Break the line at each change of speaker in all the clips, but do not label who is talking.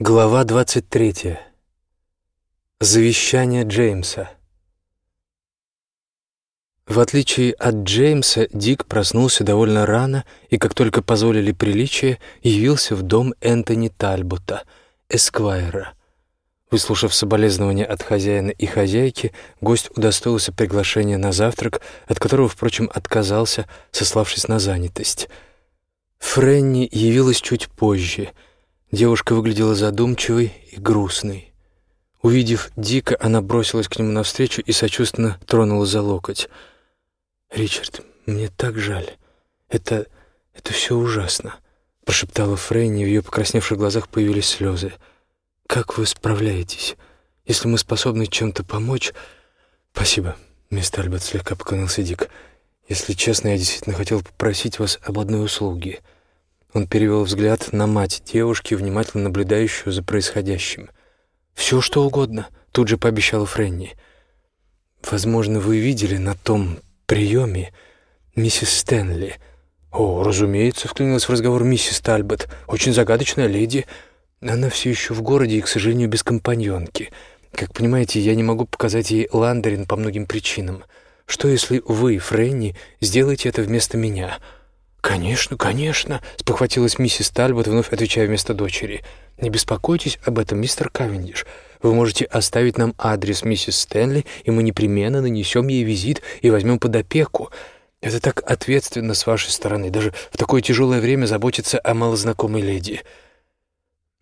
Глава 23. Завещание Джеймса. В отличие от Джеймса, Дик проснулся довольно рано и, как только позволили приличия, явился в дом Энтони Тальбота, эсквайра. Выслушав соболезнования от хозяина и хозяйки, гость удостоился приглашения на завтрак, от которого, впрочем, отказался, сославшись на занятость. Фрэнни явилась чуть позже — Девушка выглядела задумчивой и грустной. Увидев Дика, она бросилась к нему навстречу и сочувственно тронула за локоть. «Ричард, мне так жаль. Это... это все ужасно», — прошептала Фрейни, в ее покрасневших глазах появились слезы. «Как вы справляетесь? Если мы способны чем-то помочь...» «Спасибо», — мистер Альберт слегка поклонился Дик. «Если честно, я действительно хотел попросить вас об одной услуге». Он перевел взгляд на мать девушки, внимательно наблюдающую за происходящим. «Все, что угодно», — тут же пообещала Фрэнни. «Возможно, вы видели на том приеме миссис Стэнли». «О, разумеется», — вклинилась в разговор миссис Тальбот. «Очень загадочная леди. Она все еще в городе и, к сожалению, без компаньонки. Как понимаете, я не могу показать ей Ландерин по многим причинам. Что, если вы, Фрэнни, сделаете это вместо меня?» «Конечно, конечно», — спохватилась миссис Тальбот, вновь отвечая вместо дочери. «Не беспокойтесь об этом, мистер Кавендиш. Вы можете оставить нам адрес миссис Стэнли, и мы непременно нанесем ей визит и возьмем под опеку. Это так ответственно с вашей стороны, даже в такое тяжелое время заботиться о малознакомой леди».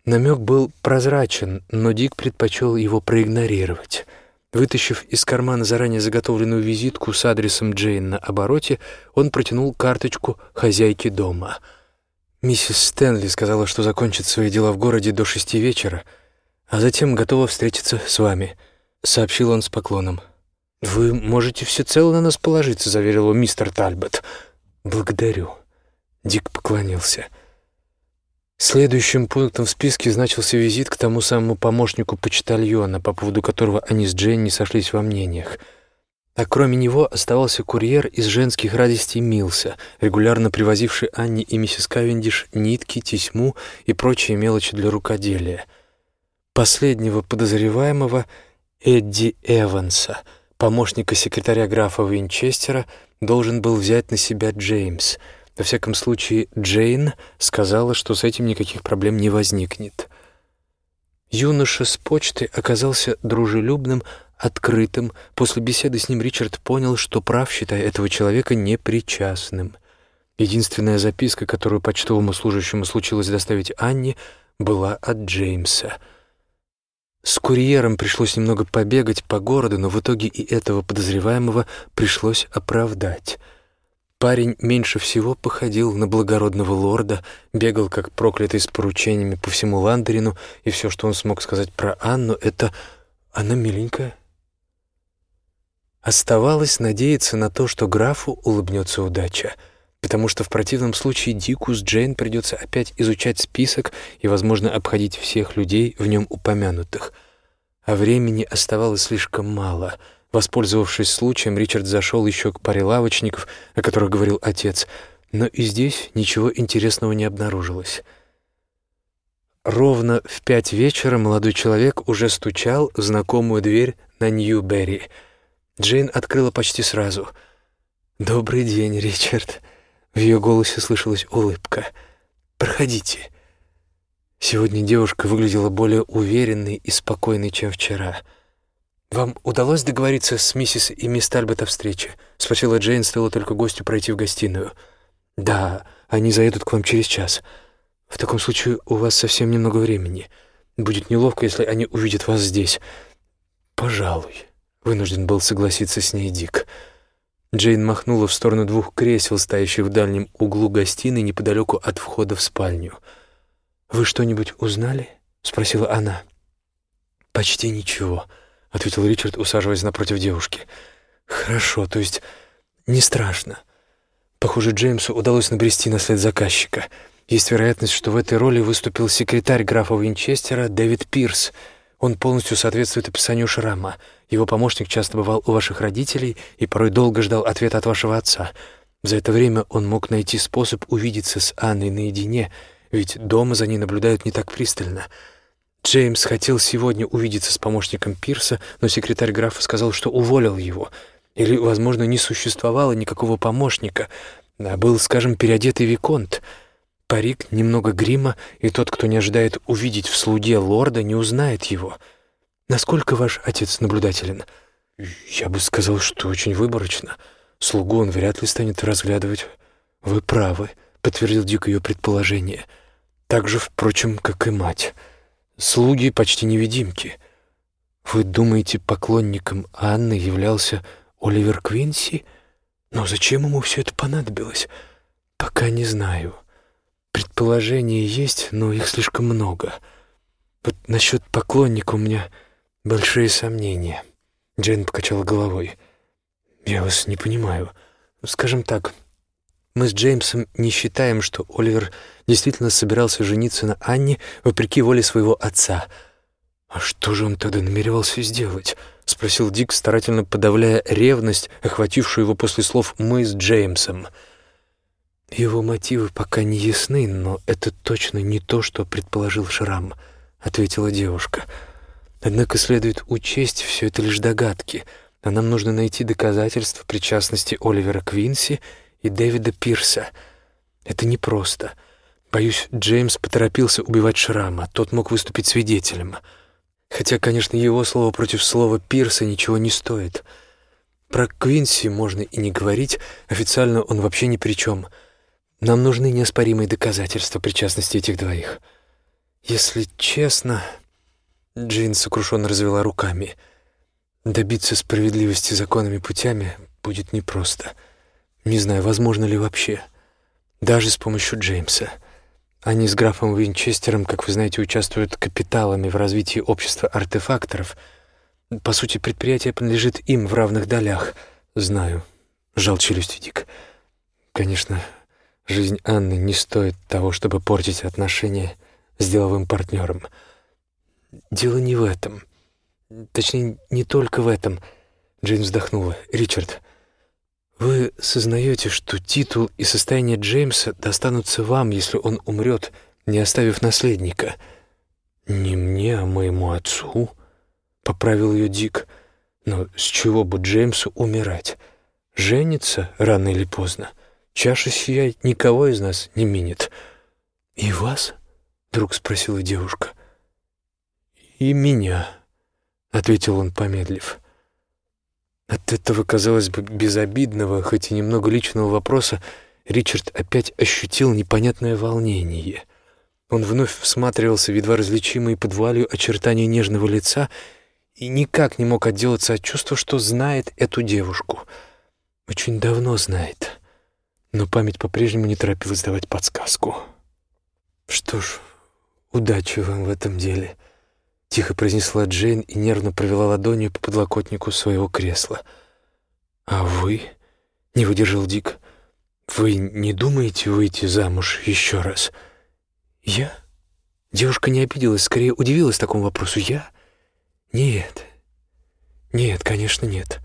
Намек был прозрачен, но Дик предпочел его проигнорировать. Вытащив из кармана заранее заготовленную визитку с адресом Джейн на обороте, он протянул карточку хозяйки дома. «Миссис Стэнли сказала, что закончит свои дела в городе до шести вечера, а затем готова встретиться с вами», — сообщил он с поклоном. «Вы можете всецело на нас положиться», — заверил его мистер Тальбот. «Благодарю». Дик поклонился. Следующим пунктом в списке значился визит к тому самому помощнику почтальона, по поводу которого они с Дженни сошлись во мнениях. А кроме него оставался курьер из женских радостей Милса, регулярно привозивший Анне и миссис Кавендиш нитки, тесьму и прочие мелочи для рукоделия. Последнего подозреваемого Эдди Эванса, помощника секретаря графа Винчестера, должен был взять на себя Джеймс — во всяком случае, Джейн сказала, что с этим никаких проблем не возникнет. Юноша с почты оказался дружелюбным, открытым. После беседы с ним Ричард понял, что прав, считая этого человека непричастным. Единственная записка, которую почтовому служащему случилось доставить Анне, была от Джеймса. С курьером пришлось немного побегать по городу, но в итоге и этого подозреваемого пришлось оправдать — Парень меньше всего походил на благородного лорда, бегал как проклятый с поручениями по всему Ландерину, и все, что он смог сказать про Анну, это «она миленькая». Оставалось надеяться на то, что графу улыбнется удача, потому что в противном случае Дику с Джейн придется опять изучать список и, возможно, обходить всех людей в нем упомянутых. А времени оставалось слишком мало — Воспользовавшись случаем, Ричард зашел еще к паре лавочников, о которых говорил отец, но и здесь ничего интересного не обнаружилось. Ровно в пять вечера молодой человек уже стучал в знакомую дверь на Нью-Берри. Джейн открыла почти сразу. «Добрый день, Ричард». В ее голосе слышалась улыбка. «Проходите». Сегодня девушка выглядела более уверенной и спокойной, чем вчера — «Вам удалось договориться с миссис и мисс Тальбот о встрече?» — спросила Джейн, стоило только гостю пройти в гостиную. «Да, они заедут к вам через час. В таком случае у вас совсем немного времени. Будет неловко, если они увидят вас здесь». «Пожалуй», — вынужден был согласиться с ней Дик. Джейн махнула в сторону двух кресел, стоящих в дальнем углу гостиной неподалеку от входа в спальню. «Вы что-нибудь узнали?» — спросила она. «Почти ничего», — ответил Ричард, усаживаясь напротив девушки. «Хорошо, то есть не страшно. Похоже, Джеймсу удалось набрести на след заказчика. Есть вероятность, что в этой роли выступил секретарь графа Винчестера Дэвид Пирс. Он полностью соответствует описанию шрама. Его помощник часто бывал у ваших родителей и порой долго ждал ответа от вашего отца. За это время он мог найти способ увидеться с Анной наедине, ведь дома за ней наблюдают не так пристально». Джеймс хотел сегодня увидеться с помощником Пирса, но секретарь графа сказал, что уволил его. Или, возможно, не существовало никакого помощника, а был, скажем, переодетый виконт. Парик, немного грима, и тот, кто не ожидает увидеть в слуге лорда, не узнает его. Насколько ваш отец наблюдателен? Я бы сказал, что очень выборочно. Слугу он вряд ли станет разглядывать. Вы правы, подтвердил Дик ее предположение. Так же, впрочем, как и мать. Слуги почти невидимки. Вы думаете, поклонником Анны являлся Оливер Квинси? Но зачем ему все это понадобилось? Пока не знаю. Предположения есть, но их слишком много. Вот насчет поклонника у меня большие сомнения. Джейн покачала головой. Я вас не понимаю. Скажем так, мы с Джеймсом не считаем, что Оливер действительно собирался жениться на Анне вопреки воле своего отца. «А что же он тогда намеревался сделать?» — спросил Дик, старательно подавляя ревность, охватившую его после слов «мы с Джеймсом». «Его мотивы пока не ясны, но это точно не то, что предположил Шрам», — ответила девушка. «Однако следует учесть, все это лишь догадки, а нам нужно найти доказательства причастности Оливера Квинси и Дэвида Пирса. Это непросто. Боюсь, Джеймс поторопился убивать Шрама, тот мог выступить свидетелем. Хотя, конечно, его слово против слова Пирса ничего не стоит. Про Квинси можно и не говорить, официально он вообще ни при чем. Нам нужны неоспоримые доказательства причастности этих двоих. Если честно... Джейн сокрушенно развела руками. Добиться справедливости законными путями будет непросто. — не знаю, возможно ли вообще. Даже с помощью Джеймса. Они с графом Винчестером, как вы знаете, участвуют капиталами в развитии общества артефакторов. По сути, предприятие принадлежит им в равных долях. Знаю. Жал челюсти Дик. Конечно, жизнь Анны не стоит того, чтобы портить отношения с деловым партнером. Дело не в этом. Точнее, не только в этом. Джейн вздохнула. «Ричард, вы сознаете, что титул и состояние Джеймса достанутся вам, если он умрет, не оставив наследника? Не мне, а моему отцу, — поправил ее Дик. Но с чего бы Джеймсу умирать? Женится рано или поздно. Чаша сия никого из нас не минит. «И вас?» — вдруг спросила девушка. «И меня», — ответил он, помедлив. От этого, казалось бы, безобидного, хоть и немного личного вопроса, Ричард опять ощутил непонятное волнение. Он вновь всматривался в едва различимые под вуалью очертания нежного лица и никак не мог отделаться от чувства, что знает эту девушку. Очень давно знает. Но память по-прежнему не торопилась давать подсказку. «Что ж, удачи вам в этом деле», — тихо произнесла Джейн и нервно провела ладонью по подлокотнику своего кресла. «А вы?» — не выдержал Дик. «Вы не думаете выйти замуж еще раз?» «Я?» Девушка не обиделась, скорее удивилась такому вопросу. «Я?» «Нет. Нет, конечно, нет.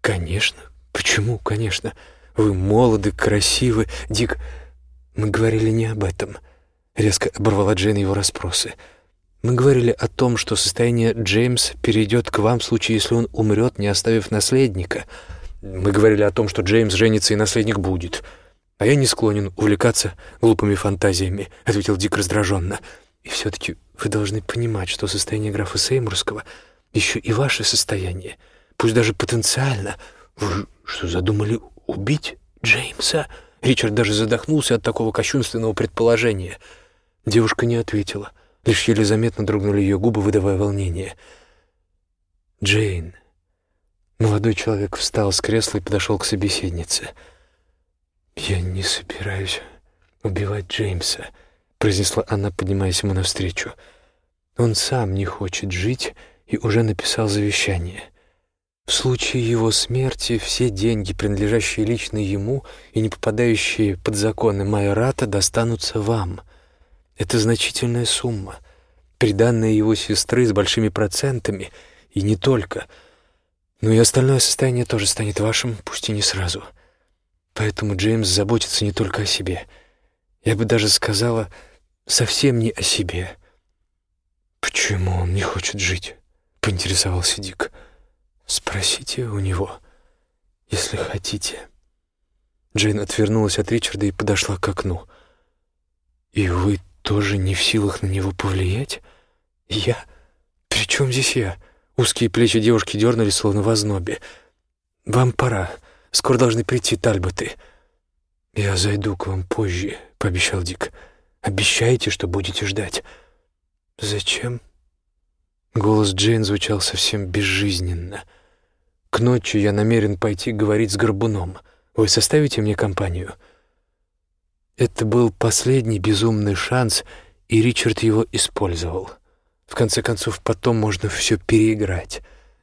Конечно. Почему, конечно? Вы молоды, красивы. Дик, мы говорили не об этом». Резко оборвала Джейн его расспросы. Мы говорили о том, что состояние Джеймс перейдет к вам в случае, если он умрет, не оставив наследника. Мы говорили о том, что Джеймс женится и наследник будет. А я не склонен увлекаться глупыми фантазиями, — ответил Дик раздраженно. И все-таки вы должны понимать, что состояние графа Сеймурского еще и ваше состояние, пусть даже потенциально. Вы что, задумали убить Джеймса? Ричард даже задохнулся от такого кощунственного предположения. Девушка не ответила. Лишь еле заметно дрогнули ее губы, выдавая волнение. «Джейн». Молодой человек встал с кресла и подошел к собеседнице. «Я не собираюсь убивать Джеймса», — произнесла она, поднимаясь ему навстречу. «Он сам не хочет жить и уже написал завещание». В случае его смерти все деньги, принадлежащие лично ему и не попадающие под законы Майората, достанутся вам. Это значительная сумма, приданная его сестры с большими процентами, и не только. Но и остальное состояние тоже станет вашим, пусть и не сразу. Поэтому Джеймс заботится не только о себе. Я бы даже сказала, совсем не о себе. Почему? «Почему он не хочет жить?» — поинтересовался Дик. «Спросите у него, если хотите». Джейн отвернулась от Ричарда и подошла к окну. «И вы тоже не в силах на него повлиять?» «Я? При чем здесь я?» Узкие плечи девушки дернулись, словно в ознобе. «Вам пора. Скоро должны прийти Тальботы». «Я зайду к вам позже», — пообещал Дик. «Обещаете, что будете ждать?» «Зачем?» Голос Джейн звучал совсем безжизненно. «К ночи я намерен пойти говорить с Горбуном. Вы составите мне компанию?» Это был последний безумный шанс, и Ричард его использовал. В конце концов, потом можно все переиграть.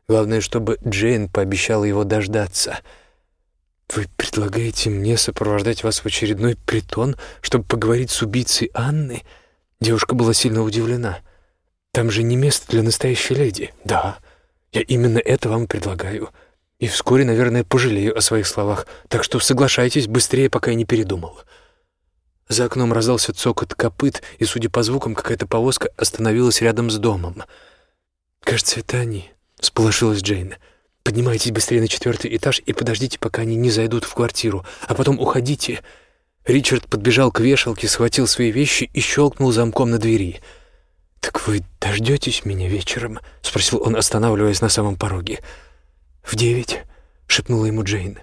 Главное, чтобы Джейн пообещала его дождаться. «Вы предлагаете мне сопровождать вас в очередной притон, чтобы поговорить с убийцей Анны?» Девушка была сильно удивлена. «Там же не место для настоящей леди». «Да, я именно это вам предлагаю. И вскоре, наверное, пожалею о своих словах, так что соглашайтесь быстрее, пока я не передумал». За окном раздался цокот копыт, и, судя по звукам, какая-то повозка остановилась рядом с домом. «Кажется, это они», — сполошилась Джейн. «Поднимайтесь быстрее на четвертый этаж и подождите, пока они не зайдут в квартиру, а потом уходите». Ричард подбежал к вешалке, схватил свои вещи и щелкнул замком на двери. «Так вы дождетесь меня вечером?» — спросил он, останавливаясь на самом пороге. «В девять», — шепнула ему Джейн.